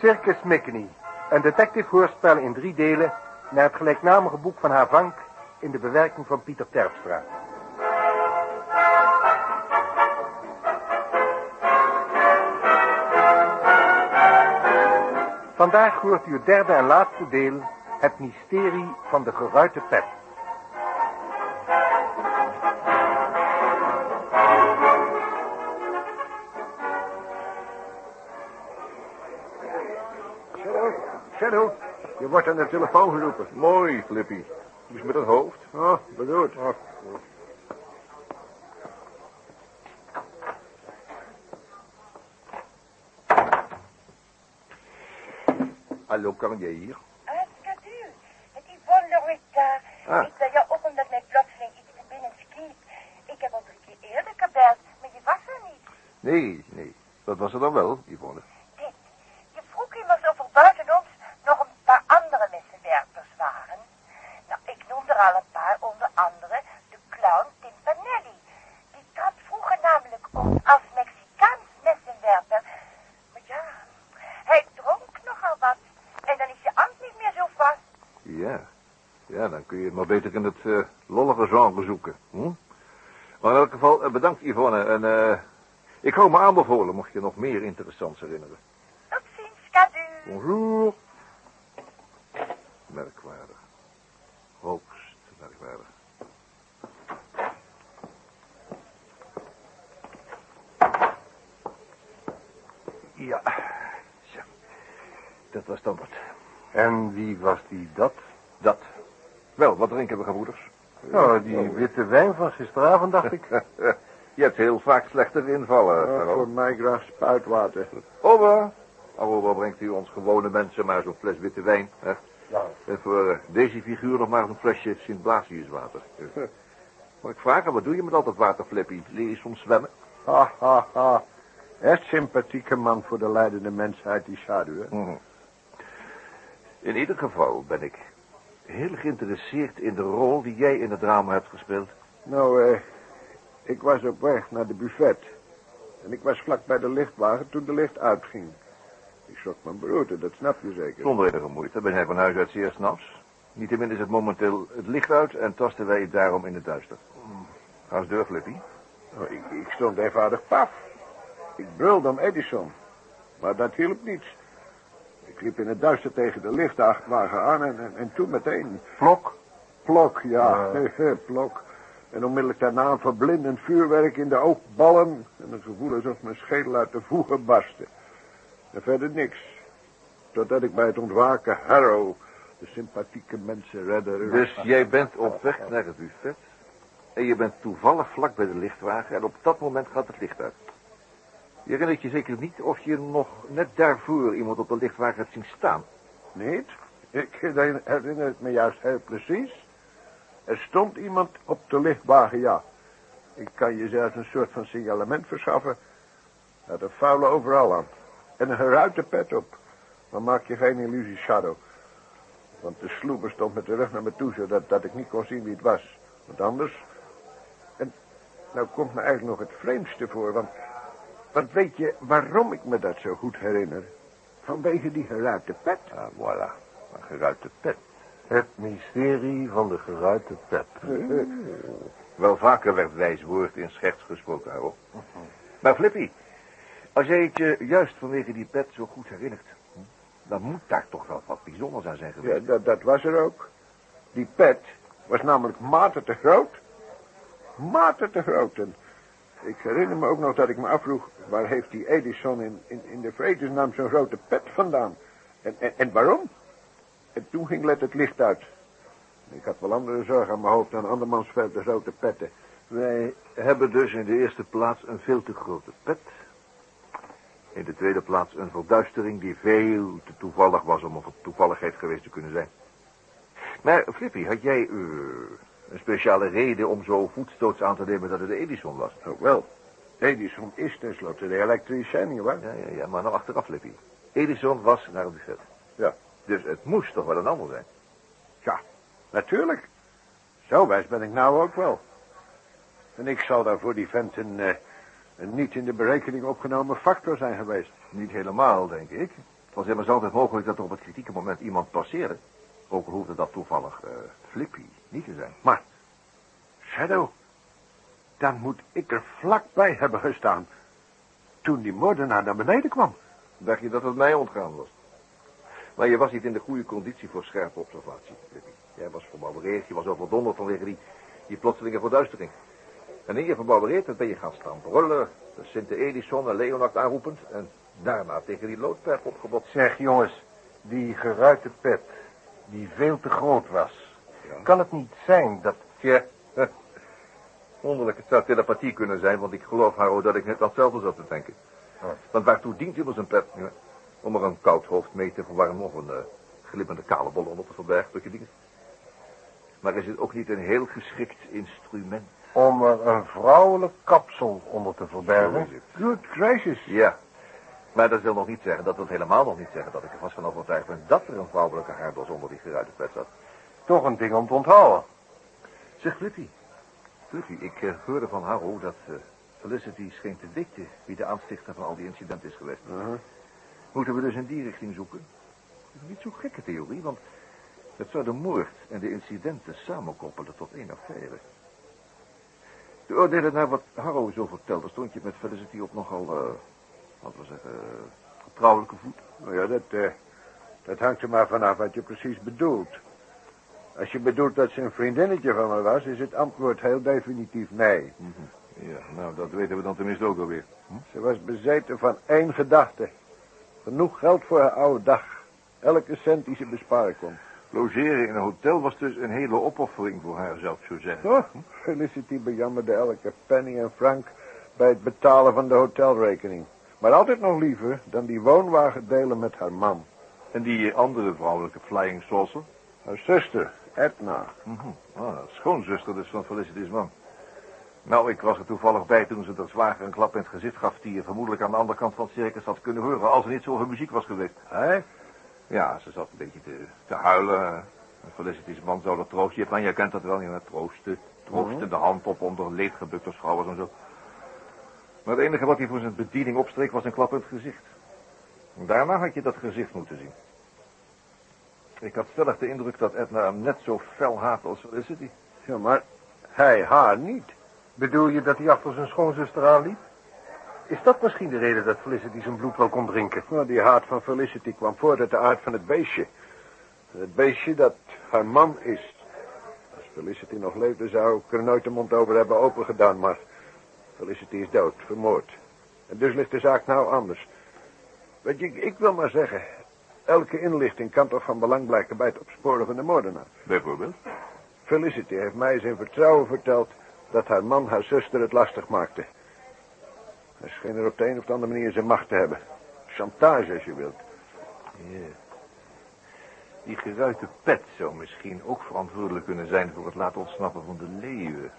Circus Mickey, een detective-hoorspel in drie delen... naar het gelijknamige boek van haar Vank in de bewerking van Pieter Terpstra. Vandaag hoort u het derde en laatste deel, het mysterie van de geruite pet. Shadow, Shadow, je wordt aan de telefoon geroepen. Mooi, Flippy. Dus met het hoofd. Oh, bedoeld. Oh. Hallo, kan jij hier? Ah, Skadu, het is wonderlijk daar. Ah. Ik ben je op omdat mij plotseling iets te binnen schiet. Ik heb al drie keer eerder gebeld, maar je was er niet. Nee, nee. Wat was er dan wel, Yvonne? Dit, je vroeg immers of er buiten ons nog een paar andere messenwerpers waren. Nou, ik noemde er al een paar, onder andere de clown Timpanelli. Die trad vroeger namelijk op als Mexicaans messenwerper. Maar ja, hij dronk nogal wat. En dan is je hand niet meer zo vast. Ja. Ja, dan kun je het maar beter in het eh, lollige genre zoeken. Hm? Maar in elk geval, eh, bedankt Yvonne. En eh, ik hou me aanbevolen, mocht je nog meer interessants herinneren. Tot ziens, Skadu. Bonjour. Merkwaardig. Hoogst merkwaardig. Ja. Zo. Dat was dan wat. En wie was die dat? Dat. Drinken we, gebroeders? Oh, die witte wijn van gisteravond, dacht ik. Je hebt heel vaak slechte invallen, Oh, voor mij graag spuitwater. Oba. Oba brengt u ons gewone mensen maar zo'n fles witte wijn. Hè? Ja. En voor eh, deze figuur nog maar een flesje Sint-Blasiuswater. Maar ik vraag hem, wat doe je met al dat water, Flippy? Leer je soms zwemmen? Ha, ha, ha. Echt sympathieke man voor de leidende mensheid, die Shadow, hè? Mhm. In ieder geval ben ik heel geïnteresseerd in de rol die jij in het drama hebt gespeeld. Nou, eh, ik was op weg naar de buffet. En ik was vlak bij de lichtwagen toen de licht uitging. Ik schrok mijn broerte, dat snap je zeker. Zonder enige moeite ben jij van huis uit zeer snaps. Niettemin is het momenteel het licht uit en tasten wij daarom in het duister. Ga eens deur, Flippy. Nou, ik, ik stond eenvoudig paf. Ik brulde om Edison. Maar dat hielp niets. Ik liep in het duister tegen de lichtwagen aan en, en, en toen meteen... Plok. Plok, ja, plok. En onmiddellijk daarna een verblindend vuurwerk in de oogballen... en het gevoel alsof mijn schedel uit de voegen barstte. En verder niks. Totdat ik bij het ontwaken Harrow, de sympathieke mensenredder... Dus jij bent op weg naar het buffet. En je bent toevallig vlak bij de lichtwagen en op dat moment gaat het licht uit. Je herinnert je zeker niet of je nog net daarvoor iemand op de lichtwagen hebt zien staan. Niet? Ik herinner het me juist heel precies. Er stond iemand op de lichtwagen, ja. Ik kan je zelfs een soort van signalement verschaffen. Had een vuile overal aan. En een geruite pet op. Maar maak je geen illusie, Shadow. Want de sloeber stond met de rug naar me toe, zodat dat ik niet kon zien wie het was. Want anders... En nou komt me eigenlijk nog het vreemdste voor, want... Want weet je waarom ik me dat zo goed herinner? Vanwege die geruite pet. Ah, voilà. Een geruite pet. Het mysterie van de geruite pet. Wel vaker werd wijs woord in scherts gesproken, Harold. Maar Flippy, als jij het je juist vanwege die pet zo goed herinnert... dan moet daar toch wel wat bijzonders aan zijn Ja, geweest. dat, dat was er ook. Die pet was namelijk maten te groot. Maten te groot. En ik herinner me ook nog dat ik me afvroeg... waar heeft die Edison in, in, in de vredesnaam zo'n grote pet vandaan? En, en, en waarom? En toen ging let het licht uit. Ik had wel andere zorgen aan mijn hoofd dan andermans te grote petten. Wij hebben dus in de eerste plaats een veel te grote pet. In de tweede plaats een verduistering die veel te toevallig was om een toevalligheid geweest te kunnen zijn. Maar Flippy, had jij eh, een speciale reden om zo voetstoots aan te nemen dat het de Edison was? Oh, wel. Edison is tenslotte de elektricien, nietwaar? Ja, ja, ja, maar nou achteraf, Flippy. Edison was naar het buffet. Ja. Dus het moest toch wel een ander zijn. Ja, natuurlijk. Zo wijs ben ik nou ook wel. En ik zal daar voor die vent een, eh, een niet in de berekening opgenomen factor zijn geweest. Niet helemaal, denk ik. Het was immers altijd mogelijk dat er op het kritieke moment iemand passeerde. Ook al hoefde dat toevallig uh, Flippy niet te zijn. Maar, Shadow, dan moet ik er vlakbij hebben gestaan. Toen die moordenaar naar beneden kwam. Dacht je dat het mij ontgaan was? Maar je was niet in de goede conditie voor scherpe observatie, Flippy. Jij was verbouwereerd, je was overdonderd vanwege die, die plotselinge verduistering. En in je verbouwereerd ben je gaan staan brullen, de Sint Edison en Leonard aanroepend... en daarna tegen die loodperk opgebot. Zeg, jongens, die geruite pet, die veel te groot was... Kan het niet zijn dat... Ja, wonderlijk, het zou telepathie kunnen zijn... want ik geloof, Haro, dat ik net hetzelfde zat te denken. Oh. Want waartoe dient immers een pet? Ja, om er een koud hoofd mee te verwarmen... of een uh, glimmende kale bol onder te verbergen, dingen. Maar is het ook niet een heel geschikt instrument? Om er een vrouwelijk kapsel onder te verbergen? Good gracious. Ja. Maar dat wil nog niet zeggen, dat wil helemaal nog niet zeggen... dat ik er vast van overtuigd ben dat er een vrouwelijke haardos onder die geruite pet zat. Toch een ding om te onthouden. Zeg, Flippy. Flippy, ik uh, hoorde van Harro dat uh, Felicity scheen te weten... wie de aanstichter van al die incidenten is geweest. Uh -huh. Moeten we dus in die richting zoeken? Dat is niet zo'n gekke theorie, want... het zou de moord en de incidenten samenkoppelen tot één affaire. Te oordelen naar wat Harrow zo vertelde, stond je met Felicity op nogal, uh, laten we zeggen, vertrouwelijke voet. Nou ja, dat, dat hangt er maar vanaf wat je precies bedoelt. Als je bedoelt dat ze een vriendinnetje van me was, is het antwoord heel definitief nee. Mm -hmm. Ja, nou, dat weten we dan tenminste ook alweer. Hm? Ze was bezeten van één gedachte. Genoeg geld voor haar oude dag. Elke cent die ze besparen kon. Logeren in een hotel was dus een hele opoffering voor haar, zou ik zo zeggen. Oh, Felicity bejammerde elke penny en frank bij het betalen van de hotelrekening. Maar altijd nog liever dan die woonwagen delen met haar man. En die andere vrouwelijke flying saucer? Haar zuster, Edna. Mm -hmm. ah, schoonzuster dus van Felicity's man. Nou, ik was er toevallig bij toen ze de zwager een klap in het gezicht gaf... die je vermoedelijk aan de andere kant van het circus had kunnen horen... als er niet zoveel muziek was geweest. Hé? Ja, ze zat een beetje te, te huilen. Felicity's man zou dat troostje hebben. Je kent dat wel, ja, troosten. Troosten, mm -hmm. de hand op onder leedgebukte schouders en zo. Maar het enige wat hij voor zijn bediening opstreek was een klap in het gezicht. Daarna had je dat gezicht moeten zien. Ik had stellig de indruk dat Edna hem net zo fel haat als Felicity. Ja, maar hij haar niet. Bedoel je dat hij achter zijn schoonzuster aanliep? Is dat misschien de reden dat Felicity zijn bloed wel kon drinken? Nou, die haat van Felicity kwam voort uit de aard van het beestje. Het beestje dat haar man is. Als Felicity nog leefde, zou ik er nooit de mond over hebben opengedaan, maar Felicity is dood, vermoord. En dus ligt de zaak nou anders. Weet je, ik, ik wil maar zeggen, elke inlichting kan toch van belang blijken bij het opsporen van de moordenaar. Bijvoorbeeld? Felicity heeft mij eens in vertrouwen verteld dat haar man haar zuster het lastig maakte. Hij scheen er op de een of andere manier zijn macht te hebben. Chantage, als je wilt. Ja. Die geruite pet zou misschien ook verantwoordelijk kunnen zijn voor het laten ontsnappen van de leeuwen.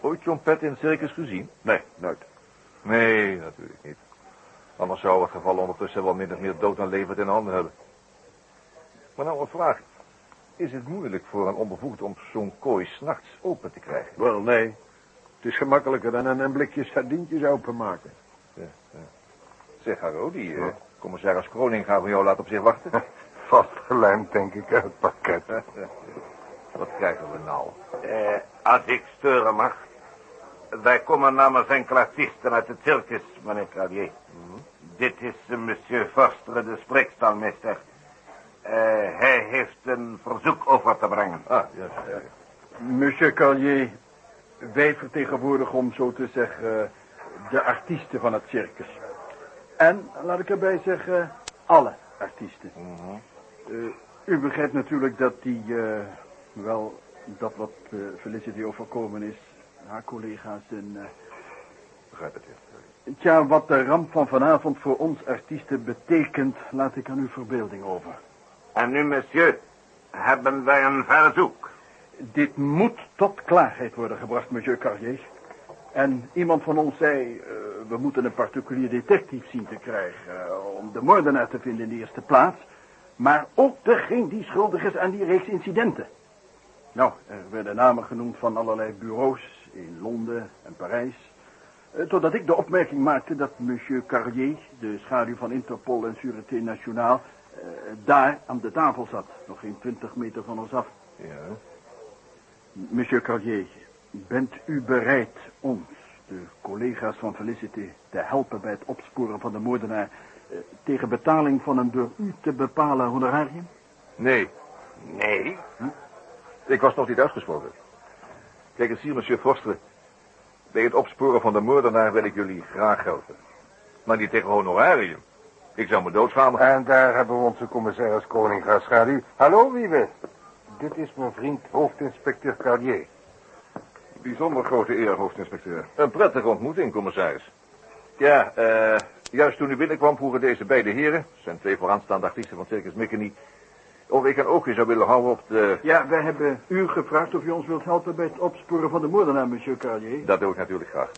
Ooit zo'n pet in het circus gezien? Nee, nooit. Nee, natuurlijk niet. Anders zou het geval ondertussen wel min of meer dood en levend in handen hebben. Maar nou een vraag. Is het moeilijk voor een onbevoegd om zo'n kooi s'nachts open te krijgen? Wel, nee. Het is gemakkelijker dan een blikje sardientjes openmaken. Ja, ja. Zeg, Harro, die uh, commissaris Kroning gaat voor jou laten op zich wachten. Vastgelijmd, denk ik, uit het pakket. Wat krijgen we nou? Eh, als ik steuren mag. Wij komen namens enkele artiesten uit het circus, meneer Clavier. Dit is uh, monsieur Forster, de spreekstalmeester. Uh, hij heeft een verzoek over te brengen. Ah, ja, ja. Monsieur Carlier, wij vertegenwoordigen, om zo te zeggen, de artiesten van het circus. En, laat ik erbij zeggen, alle artiesten. Mm -hmm. uh, u begrijpt natuurlijk dat die, uh, wel, dat wat uh, Felicity overkomen is, haar collega's en... Begrijp het, ja. Tja, wat de ramp van vanavond voor ons artiesten betekent, laat ik aan uw verbeelding over. En nu, monsieur, hebben wij een verzoek. Dit moet tot klaarheid worden gebracht, monsieur Carrier. En iemand van ons zei, uh, we moeten een particulier detectief zien te krijgen... Uh, om de moordenaar te vinden in de eerste plaats... maar ook degene die schuldig is aan die reeks incidenten. Nou, er werden namen genoemd van allerlei bureaus in Londen en Parijs. Eh, Totdat ik de opmerking maakte dat monsieur Carrier, de schaduw van Interpol en Sûreté Nationale, eh, daar aan de tafel zat. Nog geen twintig meter van ons af. Ja. Monsieur Carrier, bent u bereid ons, de collega's van Felicity, te helpen bij het opsporen van de moordenaar... eh, tegen betaling van een door u te bepalen honorarium? Nee, Nee? ik was nog niet uitgesproken. Kijk eens hier, monsieur Forster. Bij het opsporen van de moordenaar wil ik jullie graag helpen. Maar niet tegen honorarium. Ik zou me doodschamen. En daar hebben we onze commissaris Koninga schaduw. Hallo, Wiebe. Dit is mijn vriend hoofdinspecteur Carlier. Bijzonder grote eer, hoofdinspecteur. Een prettige ontmoeting, commissaris. Ja, eh, juist toen u binnenkwam vroegen deze beide heren, zijn twee vooraanstaande artiesten van Circus Mikkeny, of ik een oogje zou willen houden op de... Ja, wij hebben u gevraagd of u ons wilt helpen bij het opsporen van de moordenaar, monsieur Carrier. Dat doe ik natuurlijk graag.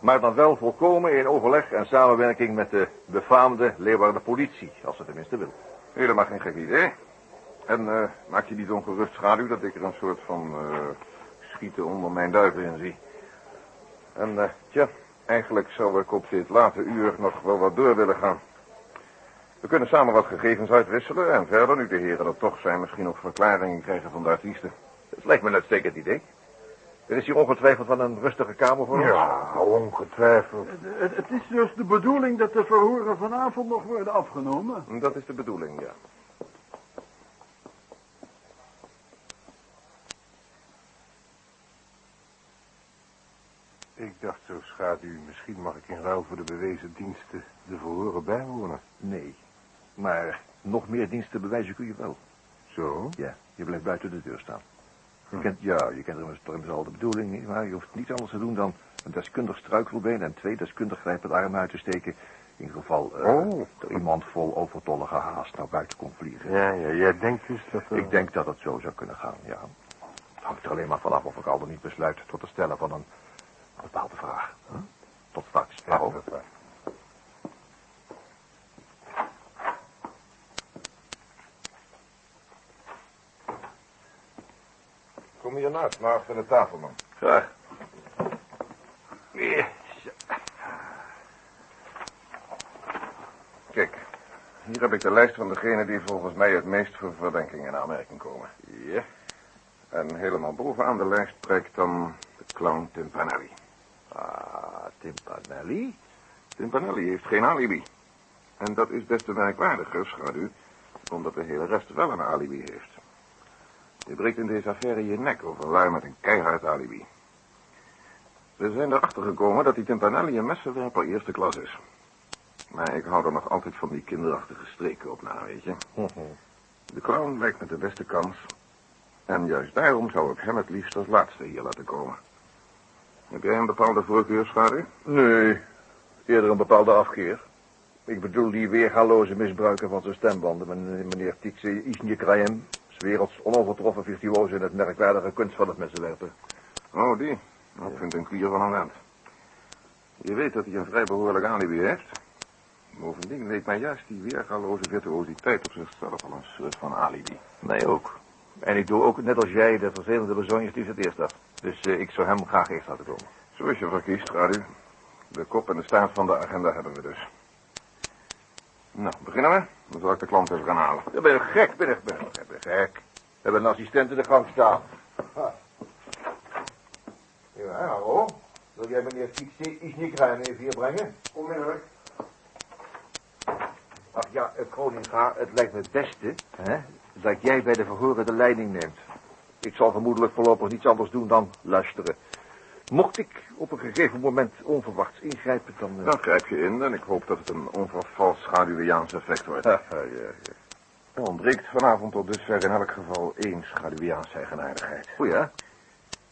Maar dan wel volkomen in overleg en samenwerking met de befaamde Leeuwarden politie, als ze tenminste wil. Helemaal geen gek idee. En eh, maak je niet ongerust schaduw dat ik er een soort van eh, schieten onder mijn duiven in zie. En eh, tja, eigenlijk zou ik op dit late uur nog wel wat door willen gaan. We kunnen samen wat gegevens uitwisselen en verder, nu de heren er toch zijn, misschien ook verklaringen krijgen van de artiesten. Het lijkt me een uitstekend idee. Er is hier ongetwijfeld van een rustige kamer voor ons. Ja, ongetwijfeld. Het, het is dus de bedoeling dat de verhoren vanavond nog worden afgenomen. Dat is de bedoeling, ja. Ik dacht zo, schaduw, misschien mag ik in ruil voor de bewezen diensten de verhoren bijwonen. Nee, maar nog meer diensten bewijzen kun je wel. Zo? Ja, je blijft buiten de deur staan. Je kent, ja, je kent immers immers al de bedoeling, waar? Je hoeft niets anders te doen dan een deskundig struikelbeen en twee deskundig grijpende armen uit te steken. In geval eh, Oh. er iemand vol overtollige haast naar buiten komt vliegen. Ja, ja, jij denkt dus dat. Ik denk dat het zo zou kunnen gaan, ja. Het hangt er alleen maar vanaf of ik al dan niet besluit tot het stellen van een bepaalde vraag. Hm? Tot straks. Ja, Hou. dat is waar. Kom maar achter de tafel, man. Graag. Kijk, hier heb ik de lijst van degenen die volgens mij het meest voor verdenking in aanmerking komen. Ja. En helemaal bovenaan de lijst prijkt dan de clown Timpanelli. Ah, Timpanelli? Timpanelli heeft geen alibi. En dat is des te merkwaardiger, schaduw, omdat de hele rest wel een alibi heeft. Je breekt in deze affaire je nek overluid met een keihard alibi. We zijn erachter gekomen dat die Timpanelli een messenwerper eerste klas is. Maar ik hou er nog altijd van die kinderachtige streken op na, weet je. De clown lijkt met de beste kans. En juist daarom zou ik hem het liefst als laatste hier laten komen. Heb jij een bepaalde voorkeur, schaduw? Nee, eerder een bepaalde afkeer. Ik bedoel die weergaloze misbruiken van zijn stembanden, men- meneer Tietse Isnjekrajem, werelds onovertroffen virtuoos in het merkwaardige kunst van het messenwerpen. Oh, die. Nou, ik vind een klier van een vent. Je weet dat hij een vrij behoorlijk alibi heeft. Bovendien leek mij juist die weergaloze virtuositeit op zichzelf al een soort van alibi. Mij ook. En ik doe ook net als jij de vervelende bezonjes die het eerst af. Dus eh, ik zou hem graag eerst laten komen. Zoals je verkiest, Radu. De kop en de staart van de agenda hebben we dus. Nou, beginnen we? Dan zal ik de klant even gaan halen. Dan ben je gek, ben ik, ben ik, ben ik gek. We hebben een assistent in de gang staan. Ja, hallo. Wil jij meneer Isnjekrajem even hier brengen? Onmiddellijk. Ach ja, eh, Kroninga, het lijkt me het beste, hè, dat jij bij de verhoren de leiding neemt. Ik zal vermoedelijk voorlopig niets anders doen dan luisteren. Mocht ik op een gegeven moment onverwachts ingrijpen, dan... eh, Dan grijp je in en ik hoop dat het een onvervals schaduwiaans effect wordt. ja, ja, ja. Er ontbreekt vanavond tot dusver in elk geval één schaduwiaans eigenaardigheid. Goeie, hè?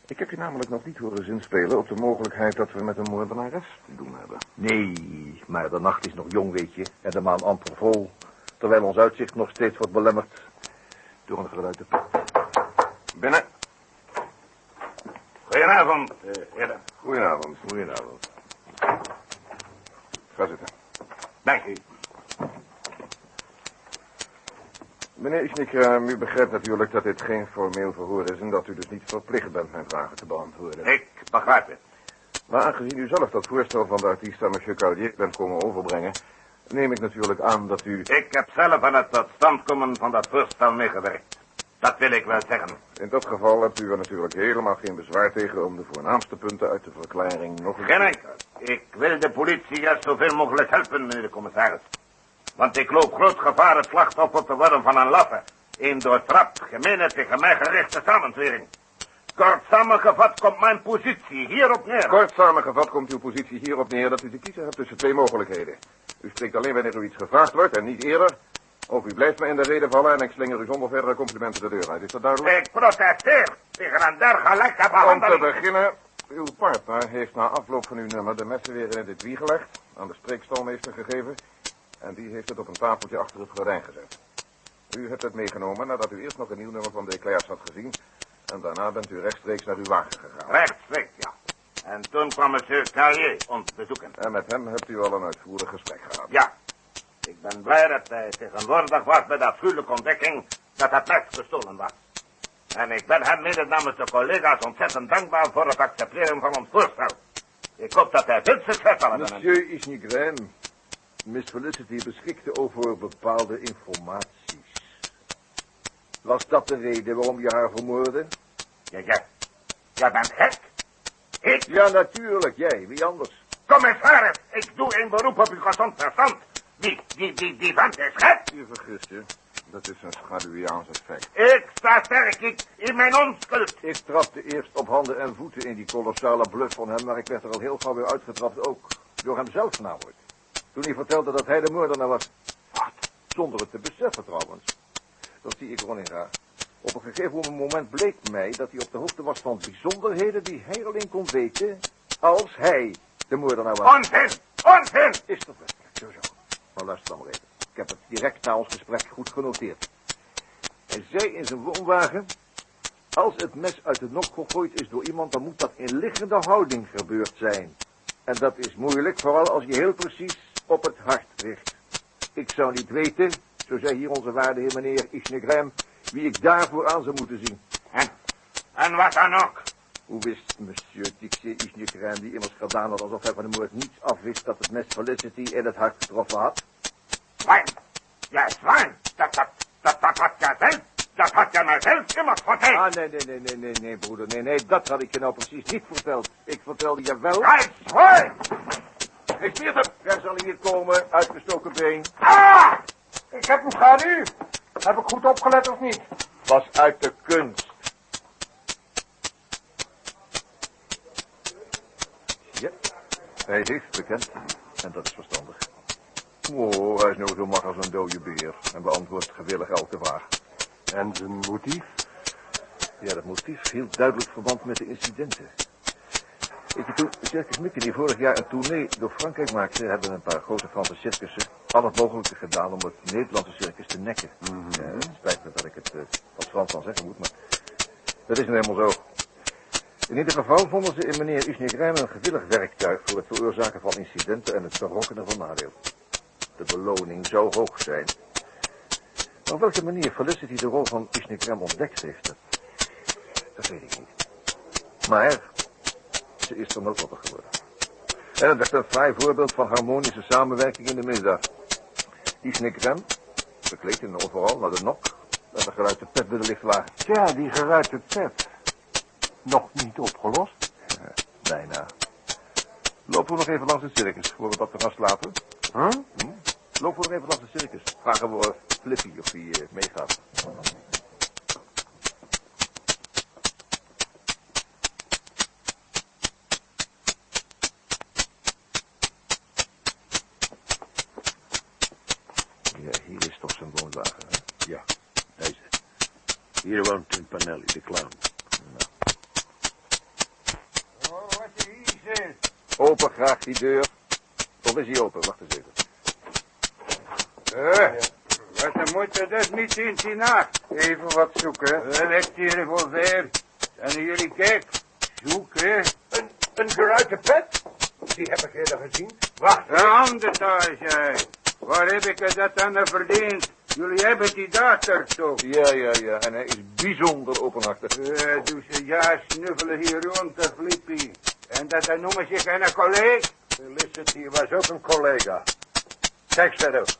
Ik heb je namelijk nog niet horen zinspelen op de mogelijkheid dat we met een moordenares te doen hebben. Nee, maar de nacht is nog jong, weet je. En de maan amper vol. Terwijl ons uitzicht nog steeds wordt belemmerd door een geluide put. Binnen. Goedenavond, eh, heren. Goedenavond. Goedenavond. Ga zitten. Dank u. Meneer Isnikram, u begrijpt natuurlijk dat dit geen formeel verhoor is... en dat u dus niet verplicht bent mijn vragen te beantwoorden. Ik begrijp het. Maar aangezien u zelf dat voorstel van de artiest aan monsieur Cardier bent komen overbrengen... neem ik natuurlijk aan dat u... Ik heb zelf aan het tot stand komen van dat voorstel meegewerkt. Dat wil ik wel zeggen. In dat geval hebt u er natuurlijk helemaal geen bezwaar tegen... om de voornaamste punten uit de verklaring nog eens... Enkel. Ik wil de politie juist zoveel mogelijk helpen, meneer de commissaris. Want ik loop groot gevaar het slachtoffer te worden van een laffe... een door trap gemene tegen mij gerichte samenzwering. Kort samengevat komt mijn positie hierop neer. Kort samengevat komt uw positie hierop neer dat u te kiezen hebt tussen twee mogelijkheden. U spreekt alleen wanneer u iets gevraagd wordt en niet eerder. Of u blijft me in de reden vallen en ik slinger u zonder verdere complimenten de deur uit. Is dat duidelijk? Ik protesteer tegen een dergelijke Om te behandeling. beginnen, uw partner heeft na afloop van uw nummer de messen weer in het etui gelegd, aan de streekstalmeester gegeven, en die heeft het op een tafeltje achter het gordijn gezet. U hebt het meegenomen nadat u eerst nog een nieuw nummer van de Eclairs had gezien, en daarna bent u rechtstreeks naar uw wagen gegaan. Rechtstreeks, ja. En toen kwam monsieur Carrier ons bezoeken. En met hem hebt u al een uitvoerig gesprek gehad. Ja. Ik ben blij dat hij tegenwoordig was bij de afschuwelijke ontdekking dat het mes gestolen was. En ik ben hem mede namens de collega's ontzettend dankbaar voor het accepteren van ons voorstel. Ik hoop dat hij veel succes zal hebben. Monsieur Isnigrem, Miss Felicity beschikte over bepaalde informaties. Was dat de reden waarom je haar vermoordde? Ja, ja. Jij bent gek? Ik? Ja, natuurlijk, jij. Wie anders? Commissaris, ik doe een beroep op uw gezond verstand. Die, die, die, die vent is gek. Je vergist je. Dat is een schaduwiaans effect. Ik sta sterk ik, in mijn onschuld. Ik trapte eerst op handen en voeten in die kolossale bluff van hem, maar ik werd er al heel gauw weer uitgetrapt ook. Door hem zelf namelijk. Toen hij vertelde dat hij de moordenaar was. Wat? Zonder het te beseffen trouwens. Dat zie ik wel in raar. Op een gegeven moment bleek mij dat hij op de hoogte was van bijzonderheden die hij alleen kon weten als hij de moordenaar was. Onzin, onzin. Is dat werkelijk zo zo? Maar luister dan maar. Ik heb het direct na ons gesprek goed genoteerd. Hij zei in zijn woonwagen... Als het mes uit de nok gegooid is door iemand... dan moet dat in liggende houding gebeurd zijn. En dat is moeilijk, vooral als je heel precies op het hart richt. Ik zou niet weten, zo zei hier onze waarde heer meneer Isnegrem... wie ik daarvoor aan zou moeten zien. En, en wat dan ook. Hoe wist monsieur Tixier Isnegrem, die immers gedaan had alsof hij van de moord niets afwist... dat het mes Felicity in het hart getroffen had? Zwijn. Ja, zwijn. Dat, dat, dat, dat had jij zelf. Dat had jij mij zelf immers verteld. Ah, nee, nee, nee, nee, nee, nee, broeder. Nee, nee, dat had ik je nou precies niet verteld. Ik vertelde je wel... Zwijn. Ik zie hem. Jij zal hier komen, uitgestoken been. Ah! Ik heb hem gehad u. Heb ik goed opgelet of niet? Was uit de kunst. Ja, hij heeft bekend. En dat is verstandig. Oh, hij is nou zo mak als een dode beer. En beantwoordt gewillig elke vraag. En zijn motief? Ja, dat motief hield duidelijk verband met de incidenten. Ik toen Circus Mickey die vorig jaar een tournee door Frankrijk maakte... hebben een paar grote Franse circussen al het mogelijke gedaan om het Nederlandse circus te nekken. Ja, het spijt me dat ik het uh, als Frans dan zeggen moet, maar dat is nu helemaal zo. In ieder geval vonden ze in meneer Usnigrijm een gewillig werktuig voor het veroorzaken van incidenten en het verrokkenen van nadeel. De beloning zou hoog zijn. Maar op welke manier Felicity de rol van Usnigrijm ontdekt heeft, dat, dat weet ik niet. Maar ze is er noodlottig geworden. En het werd een fraai voorbeeld van harmonische samenwerking in de middag. Isnigrijm, bekleed in overal naar de nok, met een geruite pet bij de lichtwagen. Tja, die geruite pet. Nog niet opgelost? Ja, bijna. Lopen we nog even langs de circus, voor we dat we gaan slapen? Huh? Hm? Lopen we nog even langs de circus. Vragen we Flippy of hij uh, meegaat. Ja, hier is toch zijn woonwagen, hè? Ja, deze. Hier woont Timpanelli, de clown. Oh, wat je hier zit. Open graag die deur. Of is hij open? Wacht eens even. Eh, wat moet je dat niet in die nacht? Even wat zoeken. Uh, leg die revolver. Zijn jullie gek? Zoeken. Een, een geruite pet? Die heb ik eerder gezien. Wacht. De handen thuis, jij. Waar heb ik dat aan verdiend? Jullie hebben die dater toch? Ja, ja, ja. En hij is bijzonder openhartig. Eh, doe ze ja snuffelen hier rond, flippie. En dat hij noemen zich een collega? Felicity was ook een collega. Kijk verder.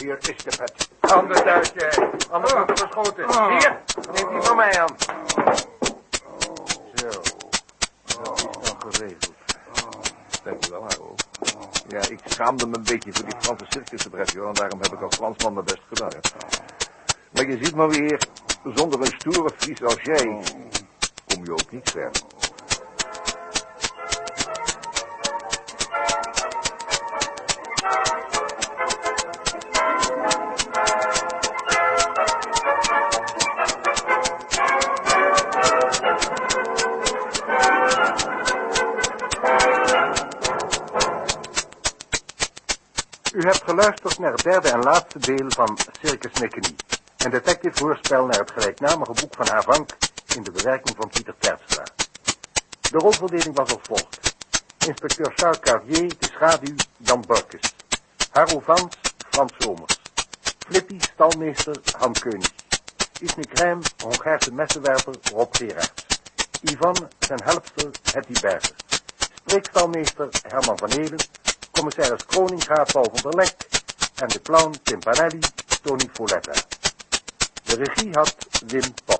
Hier is de pet. Anders thuis, jij. Anders wordt geschoten. Hier, neemt die van mij aan. Zo, dat is dan geregeld. Dank u wel, Haro. Ja, ik schaamde me een beetje voor die Franse circusbedrijf, joh, en daarom heb ik als Fransman mijn best gedaan. hè. Maar je ziet maar weer, zonder een stoere Fries als jij, kom je ook niet ver. U hebt geluisterd naar het derde en laatste deel van Circus Nickeny. Een detective hoorspel naar het gelijknamige boek van Havank in de bewerking van Pieter Terpstra. De rolverdeling was als volgt. Inspecteur Charles Carrier, de schaduw, Jan Burkes. Harro Vans, Frans Somers. Flippy, stalmeester, Han Keunig. Isnik Rijm, Hongaarse messenwerper, Rob Gerards. Ivan, zijn helpster, Hetty Berger. Spreekstalmeester, Herman van Helen. Commissaris Kroninga, Paul van der Lek. En de clown Tim Panelli, Tony Foletta. De regie had Wim Pop.